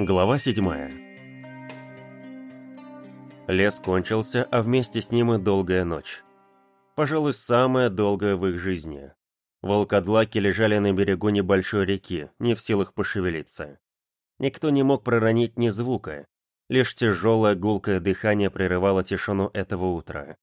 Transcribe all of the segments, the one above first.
Глава 7 Лес кончился, а вместе с ним и долгая ночь. Пожалуй, самая долгая в их жизни. Волкодлаки лежали на берегу небольшой реки, не в силах пошевелиться. Никто не мог проронить ни звука, лишь тяжелое гулкое дыхание прерывало тишину этого утра.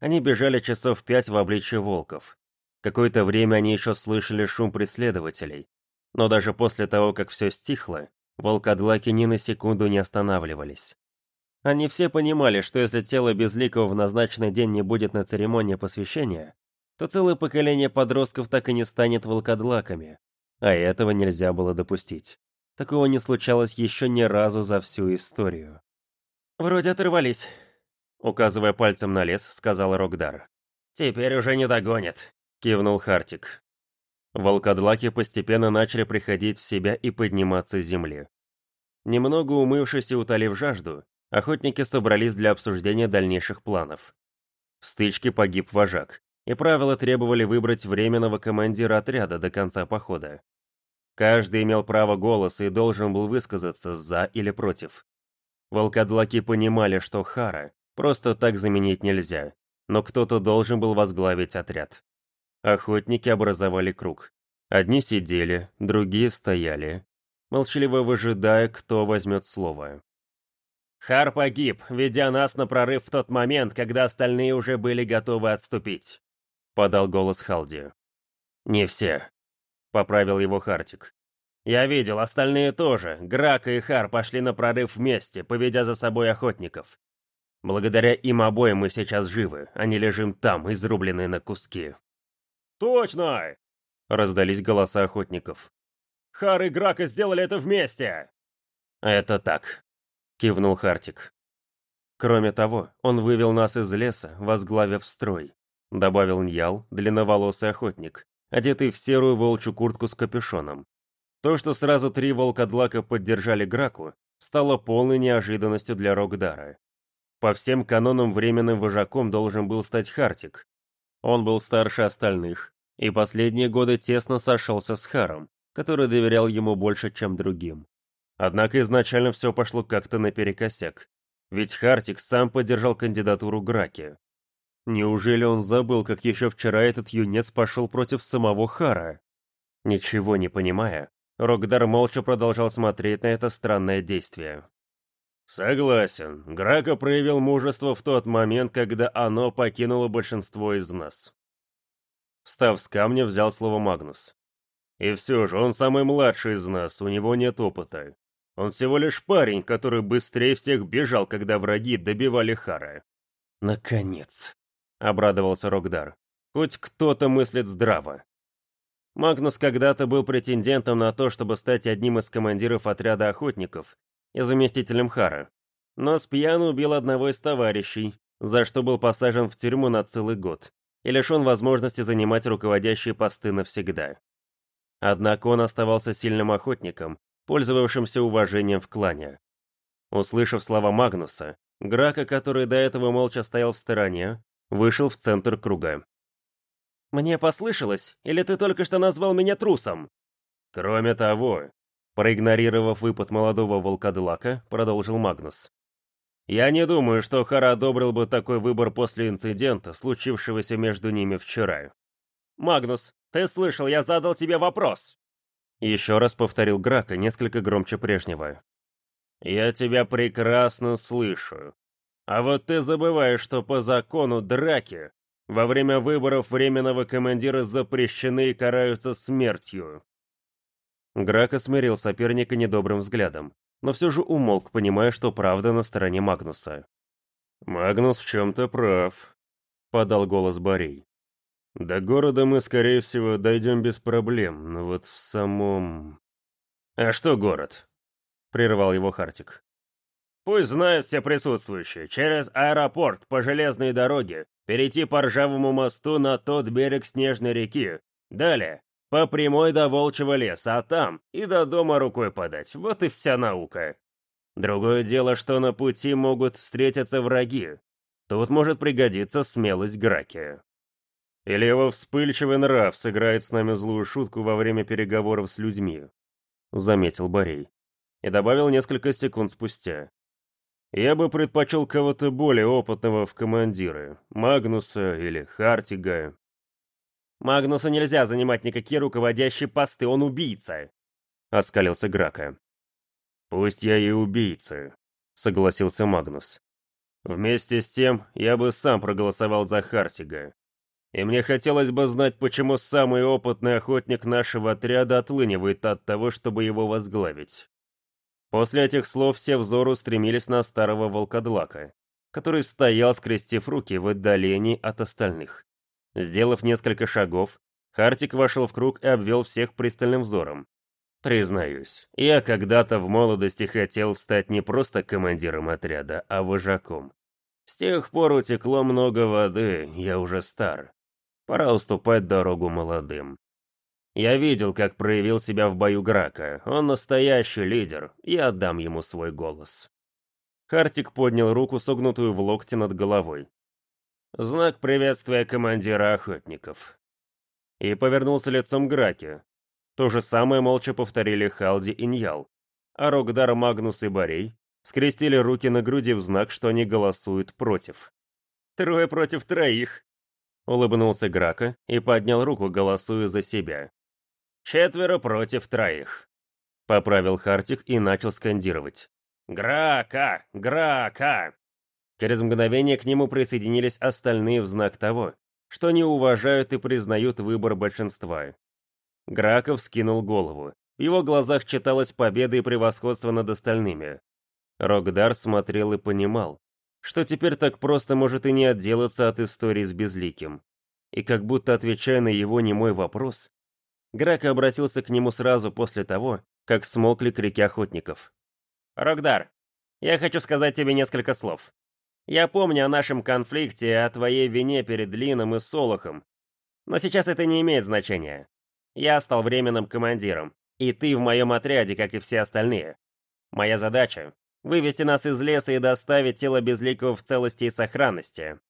Они бежали часов пять в обличье волков. Какое-то время они еще слышали шум преследователей, но даже после того, как все стихло, волкодлаки ни на секунду не останавливались. Они все понимали, что если тело Безликого в назначенный день не будет на церемонии посвящения, то целое поколение подростков так и не станет волкодлаками, а этого нельзя было допустить. Такого не случалось еще ни разу за всю историю. «Вроде оторвались», — указывая пальцем на лес, сказал Рогдар. «Теперь уже не догонят», — кивнул Хартик. Волкодлаки постепенно начали приходить в себя и подниматься с земли. Немного умывшись и утолив жажду, охотники собрались для обсуждения дальнейших планов. В стычке погиб вожак, и правила требовали выбрать временного командира отряда до конца похода. Каждый имел право голоса и должен был высказаться за или против. Волкодлаки понимали, что Хара просто так заменить нельзя, но кто-то должен был возглавить отряд. Охотники образовали круг. Одни сидели, другие стояли, молчаливо выжидая, кто возьмет слово. «Хар погиб, ведя нас на прорыв в тот момент, когда остальные уже были готовы отступить», — подал голос Халди. «Не все», — поправил его Хартик. «Я видел, остальные тоже. Грака и Хар пошли на прорыв вместе, поведя за собой охотников. Благодаря им обоим мы сейчас живы, а не лежим там, изрубленные на куски». «Точно!» — раздались голоса охотников. «Хар и Грака сделали это вместе!» «Это так», — кивнул Хартик. «Кроме того, он вывел нас из леса, возглавив строй», — добавил Ньял, длинноволосый охотник, одетый в серую волчью куртку с капюшоном. То, что сразу три волкодлака поддержали Граку, стало полной неожиданностью для Рогдара. По всем канонам временным вожаком должен был стать Хартик. Он был старше остальных, и последние годы тесно сошелся с Харом, который доверял ему больше, чем другим. Однако изначально все пошло как-то наперекосяк, ведь Хартик сам поддержал кандидатуру Граки. Неужели он забыл, как еще вчера этот юнец пошел против самого Хара? Ничего не понимая, Рокдар молча продолжал смотреть на это странное действие. «Согласен, Грака проявил мужество в тот момент, когда оно покинуло большинство из нас. Встав с камня, взял слово Магнус. «И все же, он самый младший из нас, у него нет опыта. Он всего лишь парень, который быстрее всех бежал, когда враги добивали Хара». «Наконец!» — обрадовался Рогдар. «Хоть кто-то мыслит здраво». Магнус когда-то был претендентом на то, чтобы стать одним из командиров отряда охотников и заместителем Хара. Но спьяну убил одного из товарищей, за что был посажен в тюрьму на целый год и лишен возможности занимать руководящие посты навсегда. Однако он оставался сильным охотником, пользовавшимся уважением в клане. Услышав слова Магнуса, Грака, который до этого молча стоял в стороне, вышел в центр круга. «Мне послышалось, или ты только что назвал меня трусом?» «Кроме того», проигнорировав выпад молодого волкодлака, продолжил Магнус. Я не думаю, что Хара одобрил бы такой выбор после инцидента, случившегося между ними вчера. «Магнус, ты слышал, я задал тебе вопрос!» Еще раз повторил Грака, несколько громче прежнего. «Я тебя прекрасно слышу. А вот ты забываешь, что по закону драки во время выборов временного командира запрещены и караются смертью». Грака смирил соперника недобрым взглядом но все же умолк, понимая, что правда на стороне Магнуса. «Магнус в чем-то прав», — подал голос Борей. «До города мы, скорее всего, дойдем без проблем, но вот в самом...» «А что город?» — прервал его Хартик. «Пусть знают все присутствующие. Через аэропорт по железной дороге перейти по ржавому мосту на тот берег Снежной реки. Далее по прямой до Волчьего леса, а там и до дома рукой подать. Вот и вся наука. Другое дело, что на пути могут встретиться враги. Тут может пригодиться смелость Граки. Или его вспыльчивый нрав сыграет с нами злую шутку во время переговоров с людьми, — заметил Борей. и добавил несколько секунд спустя. «Я бы предпочел кого-то более опытного в командиры, Магнуса или Хартига». «Магнусу нельзя занимать никакие руководящие посты, он убийца!» — оскалился Грака. «Пусть я и убийца», — согласился Магнус. «Вместе с тем, я бы сам проголосовал за Хартига. И мне хотелось бы знать, почему самый опытный охотник нашего отряда отлынивает от того, чтобы его возглавить. После этих слов все взоры устремились на старого волкодлака, который стоял, скрестив руки в отдалении от остальных. Сделав несколько шагов, Хартик вошел в круг и обвел всех пристальным взором. Признаюсь, я когда-то в молодости хотел стать не просто командиром отряда, а вожаком. С тех пор утекло много воды, я уже стар. Пора уступать дорогу молодым. Я видел, как проявил себя в бою Грака. Он настоящий лидер, я отдам ему свой голос. Хартик поднял руку, согнутую в локте над головой. Знак приветствия командира охотников. И повернулся лицом к Граке. То же самое молча повторили Халди и Ньял. А Рогдар, Магнус и Борей скрестили руки на груди в знак, что они голосуют против. «Трое против троих», — улыбнулся Грака и поднял руку, голосуя за себя. «Четверо против троих», — поправил Хартик и начал скандировать. «Грака! Грака!» Через мгновение к нему присоединились остальные в знак того, что не уважают и признают выбор большинства. Граков скинул голову. В его глазах читалась победа и превосходство над остальными. Рогдар смотрел и понимал, что теперь так просто может и не отделаться от истории с Безликим. И как будто отвечая на его немой вопрос, Грака обратился к нему сразу после того, как смолкли крики охотников. «Рогдар, я хочу сказать тебе несколько слов. Я помню о нашем конфликте и о твоей вине перед Лином и Солохом. Но сейчас это не имеет значения. Я стал временным командиром, и ты в моем отряде, как и все остальные. Моя задача — вывести нас из леса и доставить тело Безликого в целости и сохранности».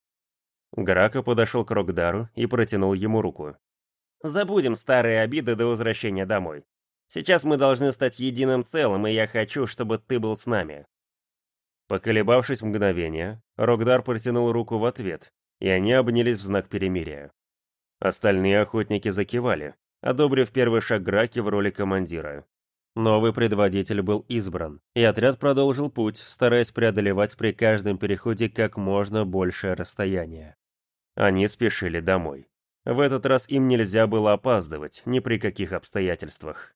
Грака подошел к Рогдару и протянул ему руку. Забудем старые обиды до возвращения домой. Сейчас мы должны стать единым целым, и я хочу, чтобы ты был с нами». Поколебавшись мгновение, Рогдар протянул руку в ответ, и они обнялись в знак перемирия. Остальные охотники закивали, одобрив первый шаг Граки в роли командира. Новый предводитель был избран, и отряд продолжил путь, стараясь преодолевать при каждом переходе как можно большее расстояние. Они спешили домой. В этот раз им нельзя было опаздывать ни при каких обстоятельствах.